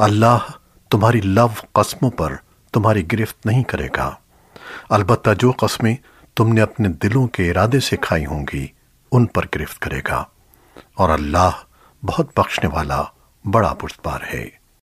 अल्लाह तुम्हारी लव कस्मों पर तुम्हारी गिरफ्त नहीं करेगा। अलबत्ता जो कस्में तुमने अपने दिलों के इरादे से खाई होंगी, उन पर गिरफ्त करेगा। और अल्लाह बहुत बख्शने वाला, बड़ा पुरस्कार है।